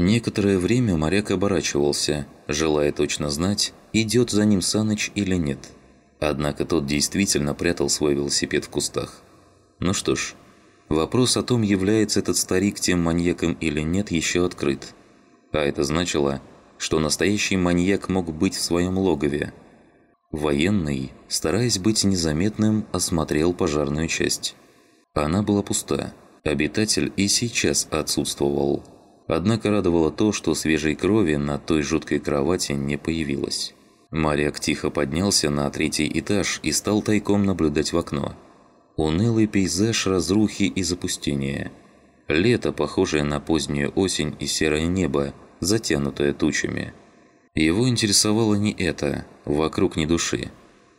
Некоторое время моряк оборачивался, желая точно знать, идет за ним Саныч или нет. Однако тот действительно прятал свой велосипед в кустах. Ну что ж, вопрос о том, является этот старик тем маньяком или нет, еще открыт. А это значило, что настоящий маньяк мог быть в своем логове. Военный, стараясь быть незаметным, осмотрел пожарную часть. Она была пуста. Обитатель и сейчас отсутствовал. Однако радовало то, что свежей крови на той жуткой кровати не появилось. Моряк тихо поднялся на третий этаж и стал тайком наблюдать в окно. Унылый пейзаж разрухи и запустения. Лето, похожее на позднюю осень и серое небо, затянутое тучами. Его интересовало не это, вокруг ни души.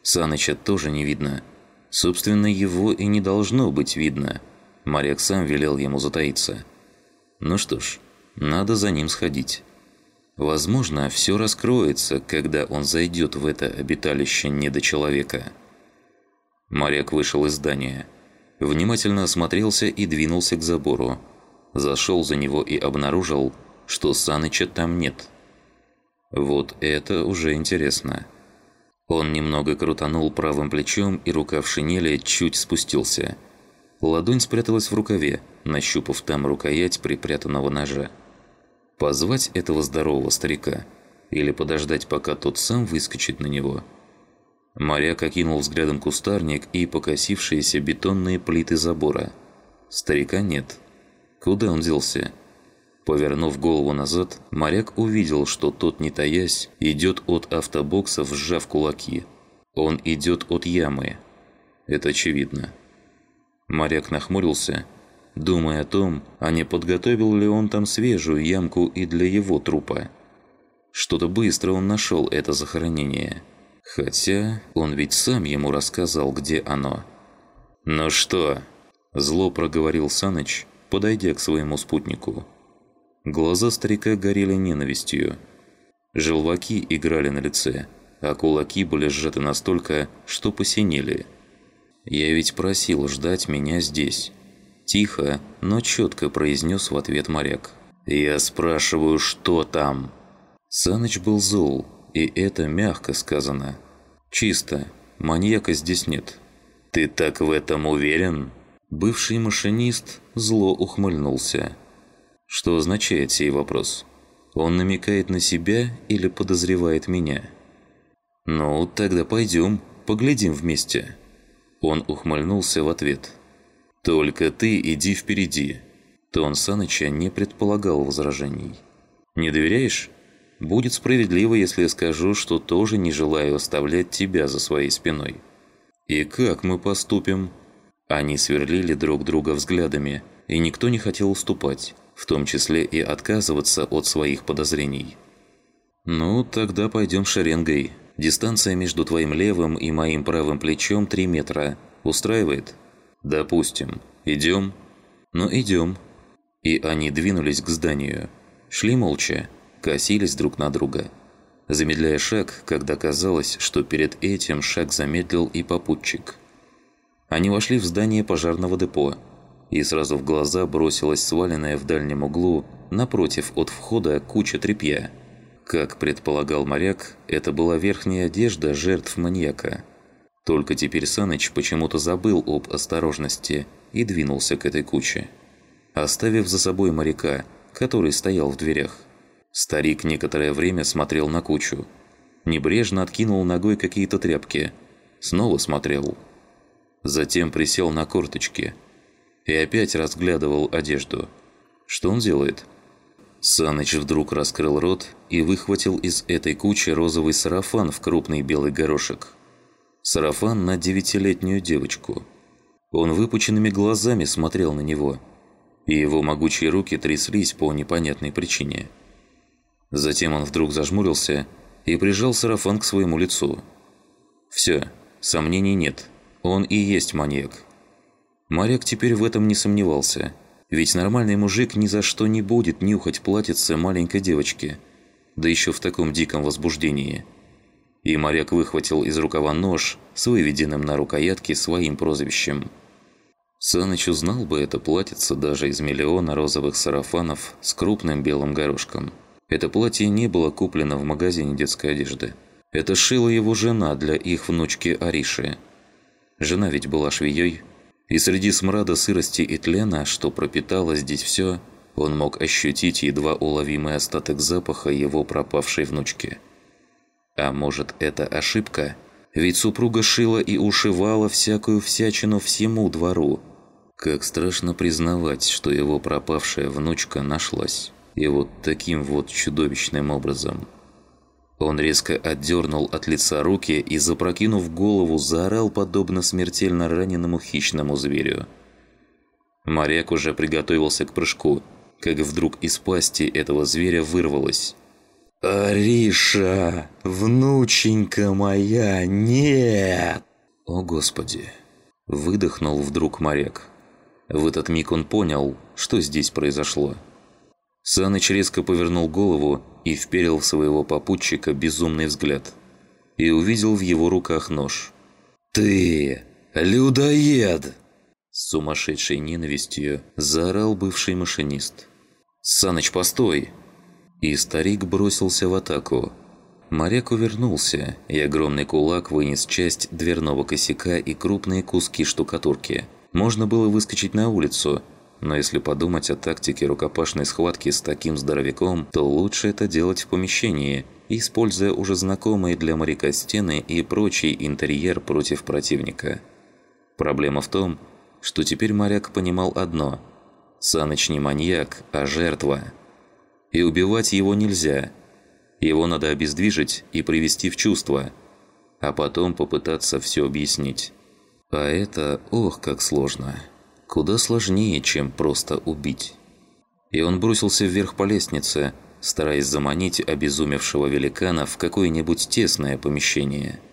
Саныча тоже не видно. Собственно, его и не должно быть видно. Моряк сам велел ему затаиться. Ну что ж, надо за ним сходить. Возможно, все раскроется, когда он зайдет в это обиталище недочеловека. Моряк вышел из здания. Внимательно осмотрелся и двинулся к забору. Зашел за него и обнаружил, что Саныча там нет. Вот это уже интересно. Он немного крутанул правым плечом, и рука в шинели чуть спустился. Ладонь спряталась в рукаве, нащупав там рукоять припрятанного ножа. Позвать этого здорового старика или подождать, пока тот сам выскочит на него? Моряк окинул взглядом кустарник и покосившиеся бетонные плиты забора. Старика нет. Куда он делся? Повернув голову назад, моряк увидел, что тот, не таясь, идет от автобокса, сжав кулаки. Он идет от ямы. Это очевидно. Моряк нахмурился думая о том, а не подготовил ли он там свежую ямку и для его трупа. Что-то быстро он нашел это захоронение. Хотя он ведь сам ему рассказал, где оно. «Ну что?» – зло проговорил Саныч, подойдя к своему спутнику. Глаза старика горели ненавистью. Желваки играли на лице, а кулаки были сжаты настолько, что посинели. «Я ведь просил ждать меня здесь». Тихо, но четко произнес в ответ моряк. «Я спрашиваю, что там?» Саныч был зол, и это мягко сказано. «Чисто. Маньяка здесь нет». «Ты так в этом уверен?» Бывший машинист зло ухмыльнулся. Что означает сей вопрос? Он намекает на себя или подозревает меня? «Ну, тогда пойдем, поглядим вместе». Он ухмыльнулся в ответ. «Только ты иди впереди». Тон Саныча не предполагал возражений. «Не доверяешь? Будет справедливо, если я скажу, что тоже не желаю оставлять тебя за своей спиной». «И как мы поступим?» Они сверлили друг друга взглядами, и никто не хотел уступать, в том числе и отказываться от своих подозрений. «Ну, тогда пойдем шеренгой. Дистанция между твоим левым и моим правым плечом 3 метра. Устраивает?» «Допустим. Идем?» «Ну, идем». И они двинулись к зданию. Шли молча, косились друг на друга. Замедляя шаг, когда казалось, что перед этим шаг замедлил и попутчик. Они вошли в здание пожарного депо, и сразу в глаза бросилась сваленная в дальнем углу, напротив от входа, куча тряпья. Как предполагал моряк, это была верхняя одежда жертв маньяка – только теперь Саныч почему-то забыл об осторожности и двинулся к этой куче, оставив за собой моряка, который стоял в дверях. Старик некоторое время смотрел на кучу. Небрежно откинул ногой какие-то тряпки. Снова смотрел. Затем присел на корточки. И опять разглядывал одежду. Что он делает? Саныч вдруг раскрыл рот и выхватил из этой кучи розовый сарафан в крупный белый горошек сарафан на девятилетнюю девочку. Он выпученными глазами смотрел на него, и его могучие руки тряслись по непонятной причине. Затем он вдруг зажмурился и прижал сарафан к своему лицу. Все, сомнений нет, он и есть маньяк. Моряк теперь в этом не сомневался, ведь нормальный мужик ни за что не будет нюхать платьице маленькой девочки, да еще в таком диком возбуждении – и моряк выхватил из рукава нож с выведенным на рукоятке своим прозвищем. Саныч узнал бы это платьице даже из миллиона розовых сарафанов с крупным белым горошком. Это платье не было куплено в магазине детской одежды. Это шила его жена для их внучки Ариши. Жена ведь была швеей. И среди смрада сырости и тлена, что пропитало здесь все, он мог ощутить едва уловимый остаток запаха его пропавшей внучки. А может, это ошибка? Ведь супруга шила и ушивала всякую всячину всему двору, как страшно признавать, что его пропавшая внучка нашлась. И вот таким вот чудовищным образом. Он резко отдернул от лица руки и, запрокинув голову, заорал подобно смертельно раненому хищному зверю. Моряк уже приготовился к прыжку, как вдруг из пасти этого зверя вырвалось. «Ариша! Внученька моя! Нет!» «О, Господи!» Выдохнул вдруг моряк. В этот миг он понял, что здесь произошло. Саныч резко повернул голову и вперил в своего попутчика безумный взгляд. И увидел в его руках нож. «Ты! Людоед!» С сумасшедшей ненавистью заорал бывший машинист. «Саныч, постой!» И старик бросился в атаку. Моряк увернулся, и огромный кулак вынес часть дверного косяка и крупные куски штукатурки – можно было выскочить на улицу, но если подумать о тактике рукопашной схватки с таким здоровяком, то лучше это делать в помещении, используя уже знакомые для моряка стены и прочий интерьер против противника. Проблема в том, что теперь моряк понимал одно – Саныч не маньяк, а жертва. И убивать его нельзя. Его надо обездвижить и привести в чувство, а потом попытаться все объяснить. А это, ох, как сложно. Куда сложнее, чем просто убить. И он бросился вверх по лестнице, стараясь заманить обезумевшего великана в какое-нибудь тесное помещение –